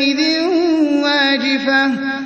يَوْمَئِذٍ وَاجِفَةٌ.